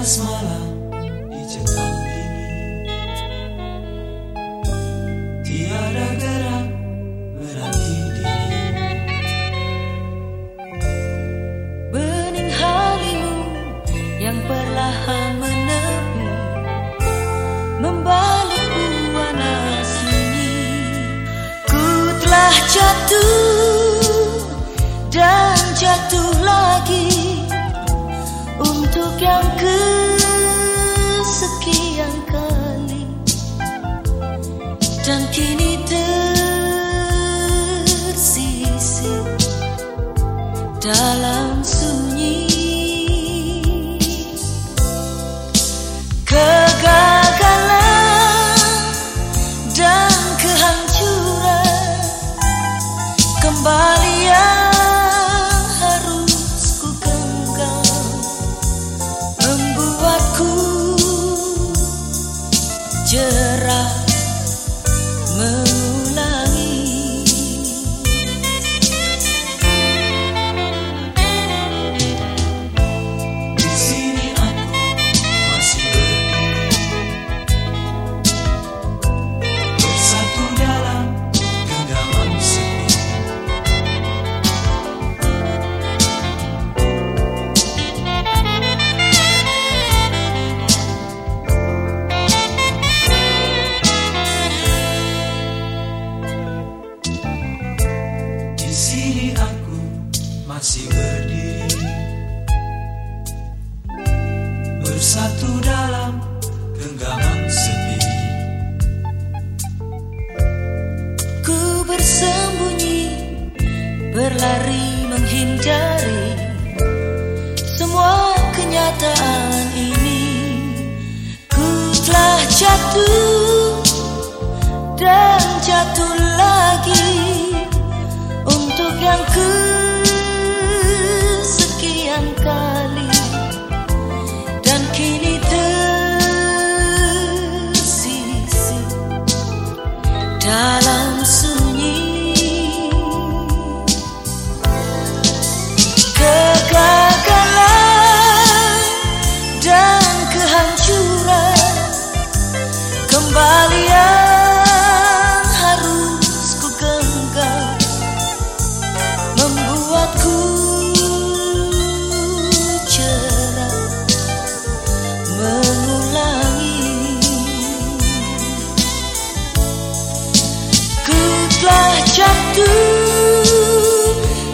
panas di dicekam ini. Tiada gerak berarti dingin Bening harimu yang perlahan menepi Membalik buana sunyi Ku telah jatuh dalam sunyi. Kegagalan dan kehancuran kembali yang harus ku genggam membuatku jerah Bersatu dalam genggaman sepi Ku bersembunyi Berlari menghindari Semua kenyataan ini. Ku telah jatuh Dan jatuh lagi Untuk yang kesekian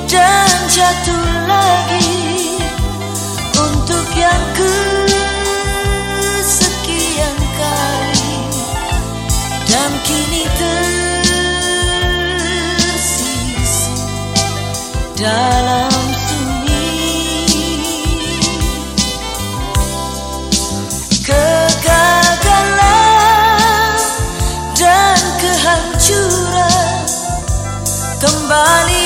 dan jatuh lagi Untuk yang kesekian kali Dan kini tersisih dalam kegagalan dan kehancuran kembali